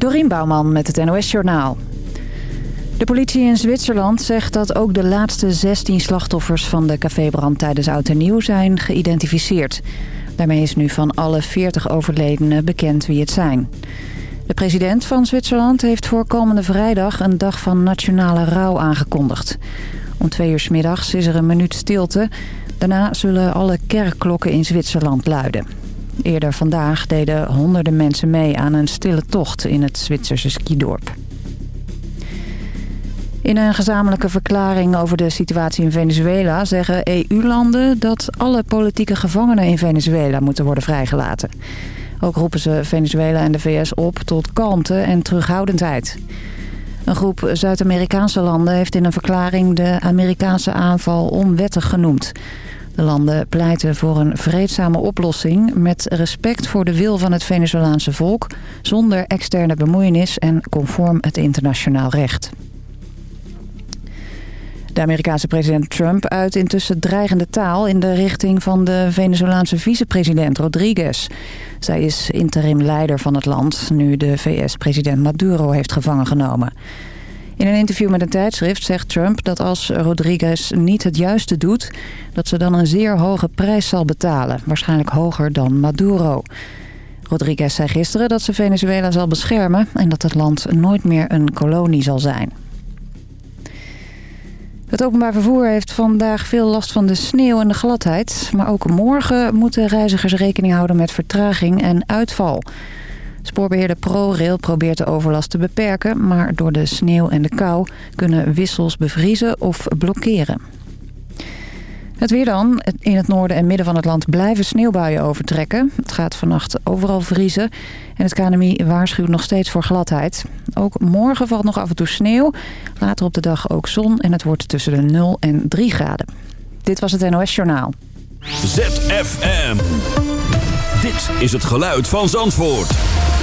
Dorien Bouwman met het NOS Journaal. De politie in Zwitserland zegt dat ook de laatste 16 slachtoffers van de cafébrand tijdens Oud en Nieuw zijn geïdentificeerd. Daarmee is nu van alle 40 overledenen bekend wie het zijn. De president van Zwitserland heeft voor komende vrijdag een dag van nationale rouw aangekondigd. Om twee uur middags is er een minuut stilte. Daarna zullen alle kerkklokken in Zwitserland luiden. Eerder vandaag deden honderden mensen mee aan een stille tocht in het Zwitserse skidorp. In een gezamenlijke verklaring over de situatie in Venezuela zeggen EU-landen dat alle politieke gevangenen in Venezuela moeten worden vrijgelaten. Ook roepen ze Venezuela en de VS op tot kalmte en terughoudendheid. Een groep Zuid-Amerikaanse landen heeft in een verklaring de Amerikaanse aanval onwettig genoemd. De landen pleiten voor een vreedzame oplossing met respect voor de wil van het Venezolaanse volk... zonder externe bemoeienis en conform het internationaal recht. De Amerikaanse president Trump uit intussen dreigende taal... in de richting van de Venezolaanse vicepresident Rodriguez. Zij is interim leider van het land... nu de VS-president Maduro heeft gevangen genomen. In een interview met een tijdschrift zegt Trump dat als Rodriguez niet het juiste doet... dat ze dan een zeer hoge prijs zal betalen. Waarschijnlijk hoger dan Maduro. Rodriguez zei gisteren dat ze Venezuela zal beschermen... en dat het land nooit meer een kolonie zal zijn. Het openbaar vervoer heeft vandaag veel last van de sneeuw en de gladheid. Maar ook morgen moeten reizigers rekening houden met vertraging en uitval. Spoorbeheerder ProRail probeert de overlast te beperken... maar door de sneeuw en de kou kunnen wissels bevriezen of blokkeren. Het weer dan. In het noorden en midden van het land blijven sneeuwbuien overtrekken. Het gaat vannacht overal vriezen. En het KNMI waarschuwt nog steeds voor gladheid. Ook morgen valt nog af en toe sneeuw. Later op de dag ook zon. En het wordt tussen de 0 en 3 graden. Dit was het NOS Journaal. ZFM. Dit is het geluid van Zandvoort.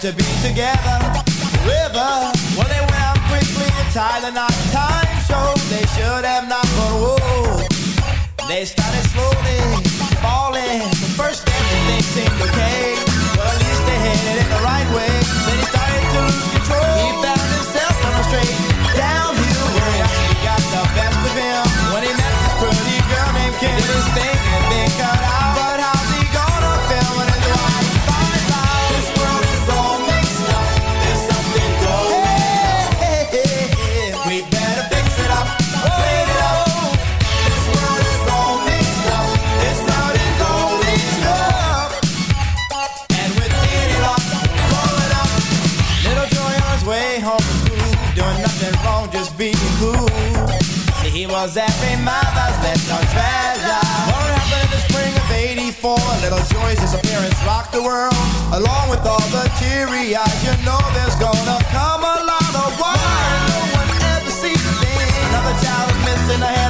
To be together. River, well they went out quickly to tie the knot. Time showed they should have not, but whoa, they started slowly falling. The first step they seemed okay, was every mother's little treasure. What happened in the spring of 84? Little Joy's disappearance rocked the world. Along with all the teary eyes, you know there's gonna come a lot of why no one ever sees a thing. Another child is missing a headline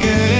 que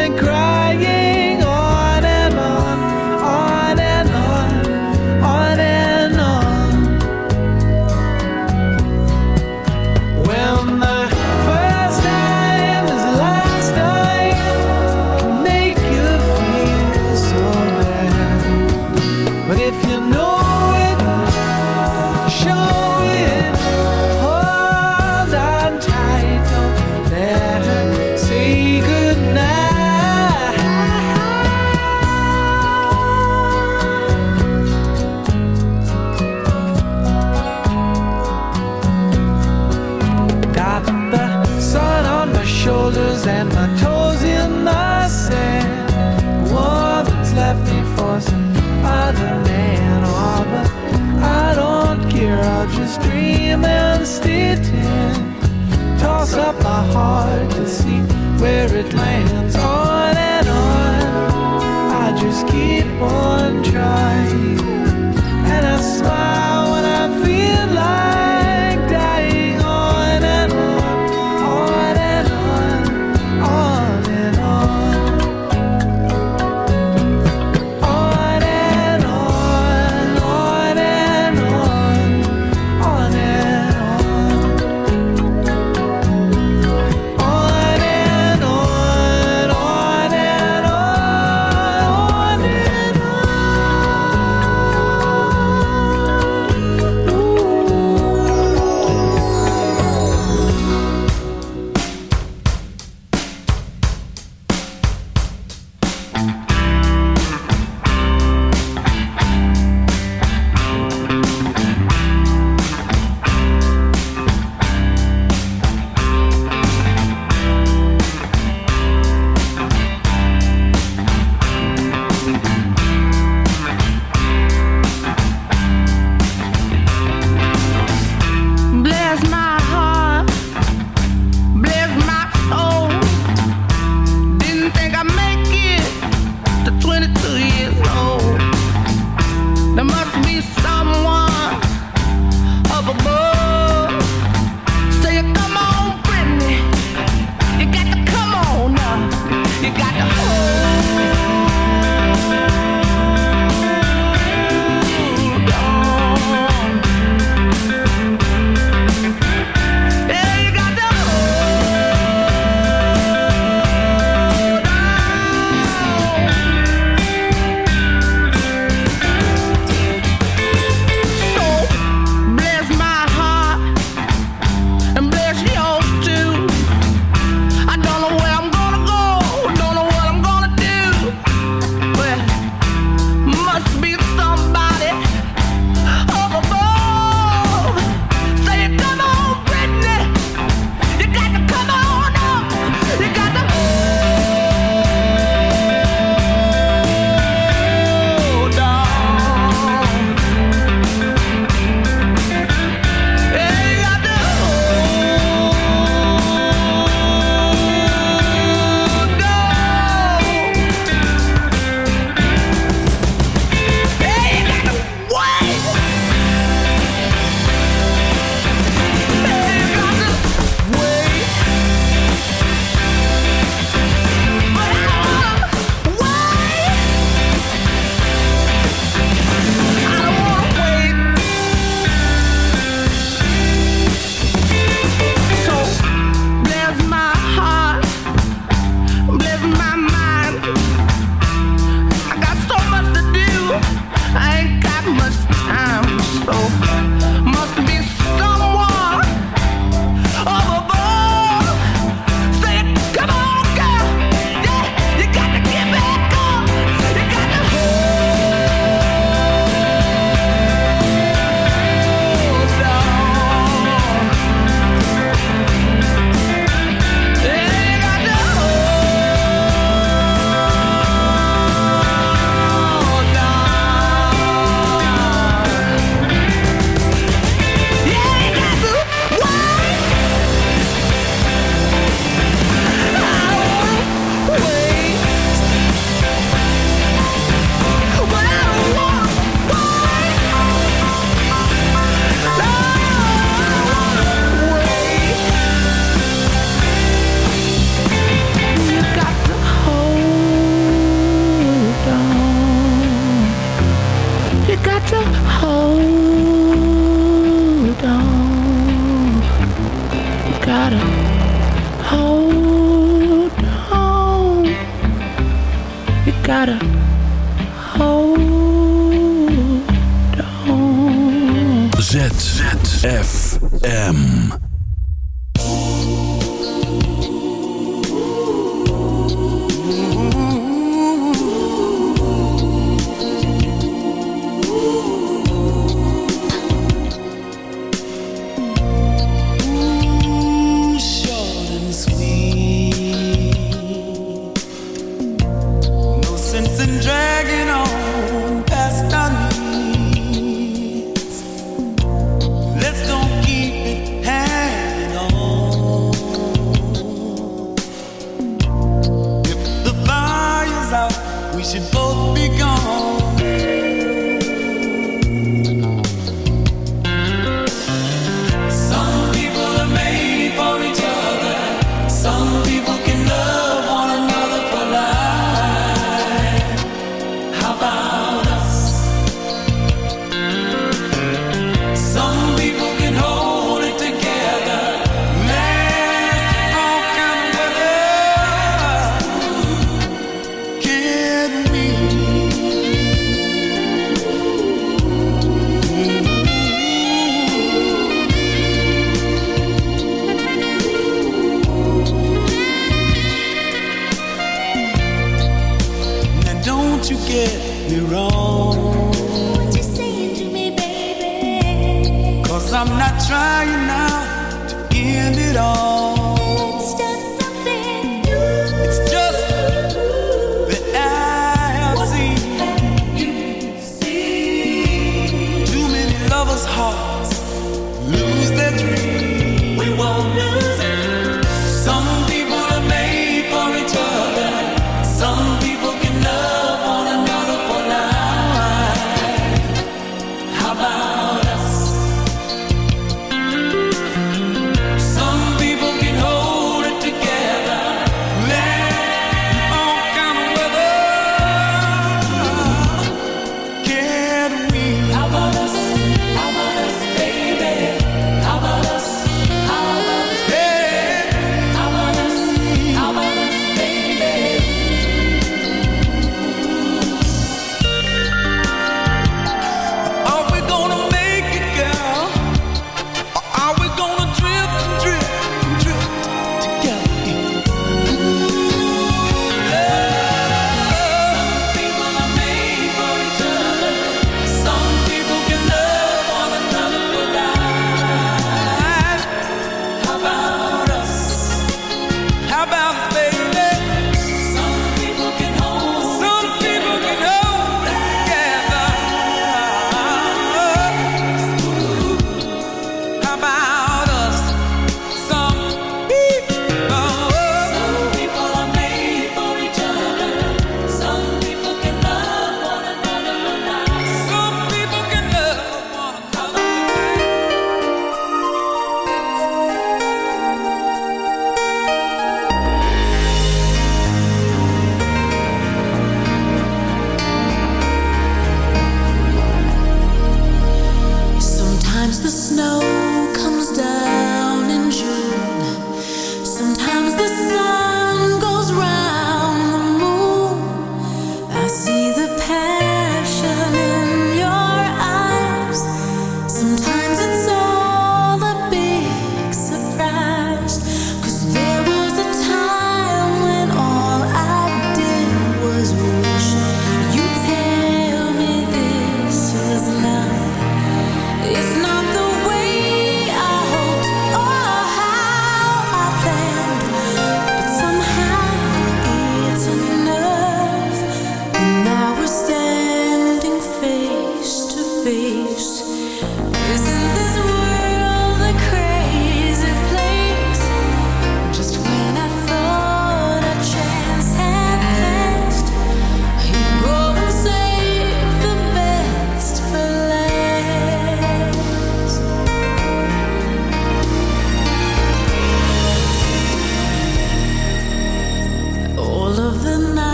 keep on trying,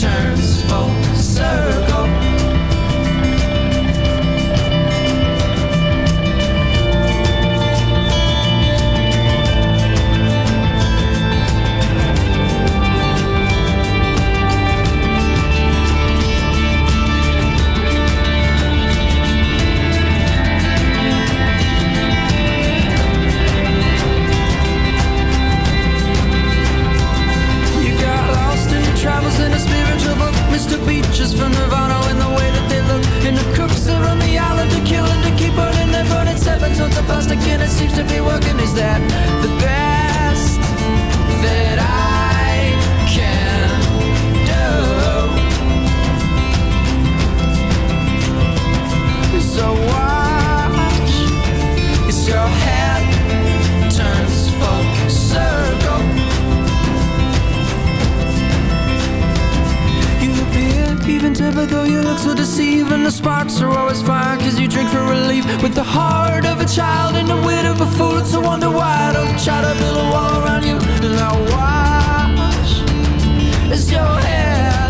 turns full circle. With the heart of a child and the wit of a fool. It's a wonder why I don't try to build a wall around you. And I watch as your head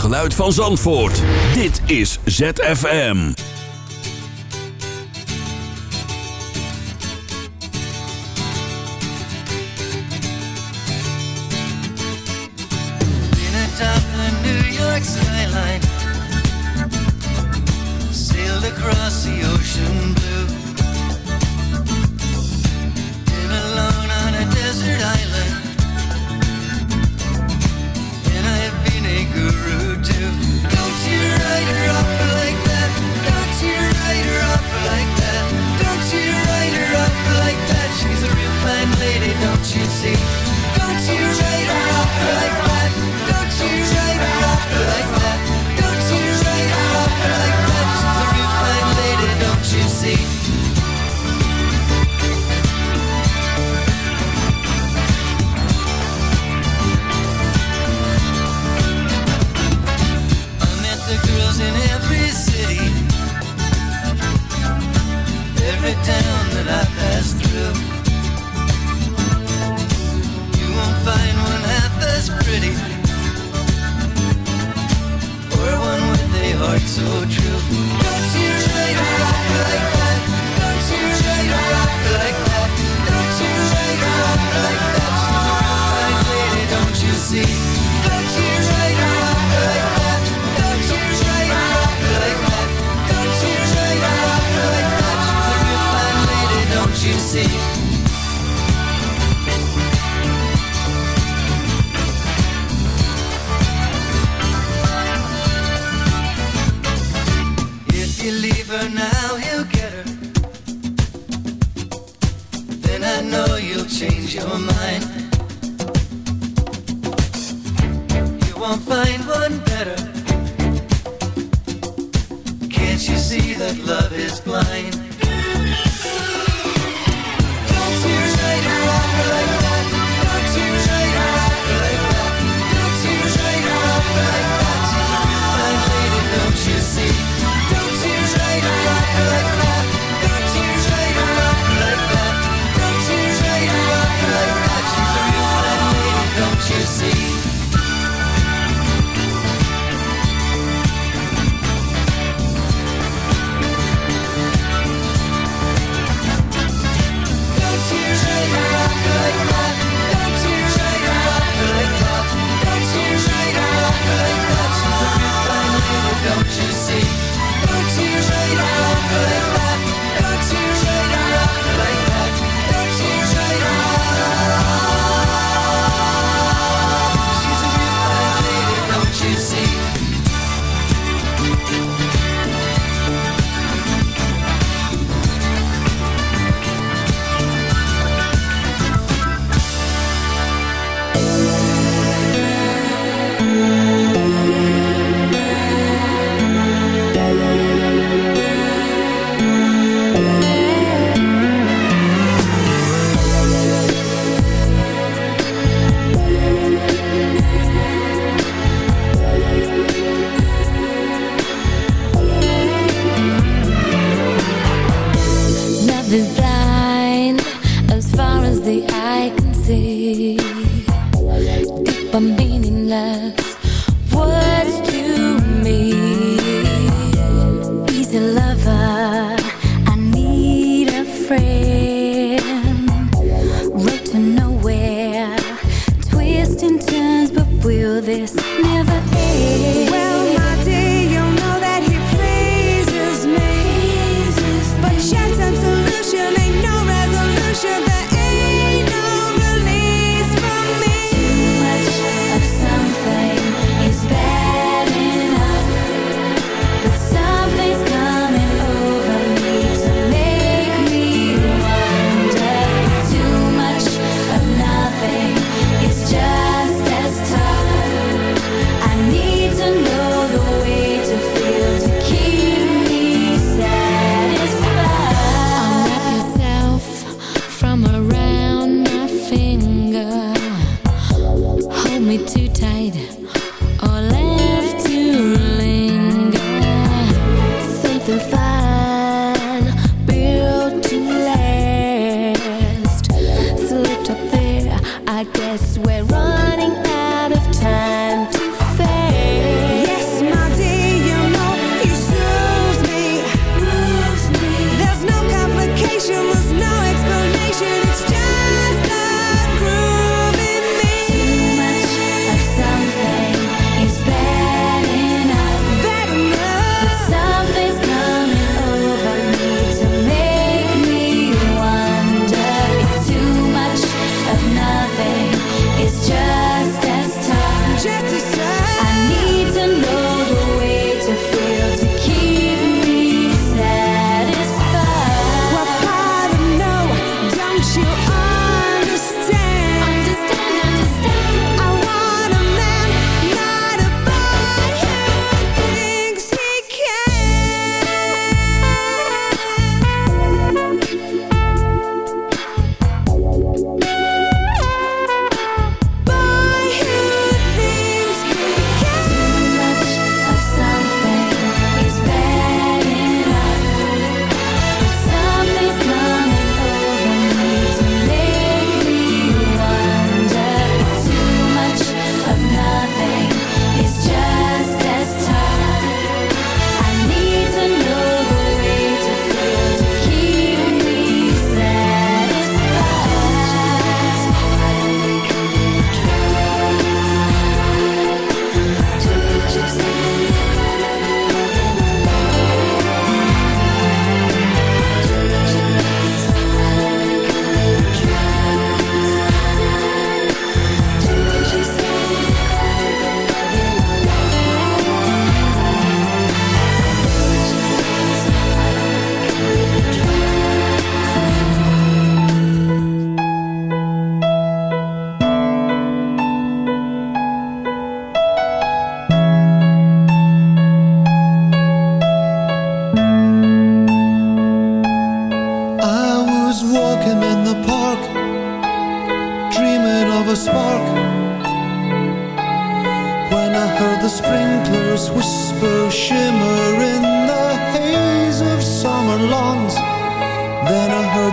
geluid van Zandvoort. Dit is ZFM. The New York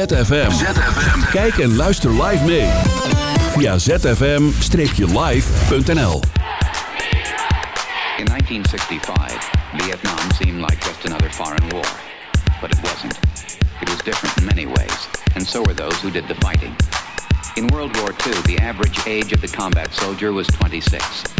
Is ZFM. Kijk en luister live mee. Via zfm-live.nl In 1965, Vietnam seemed like just another foreign war. But it wasn't. It was different in many ways, and so were those who did the fighting. In World War II, the average age of the combat soldier was 26.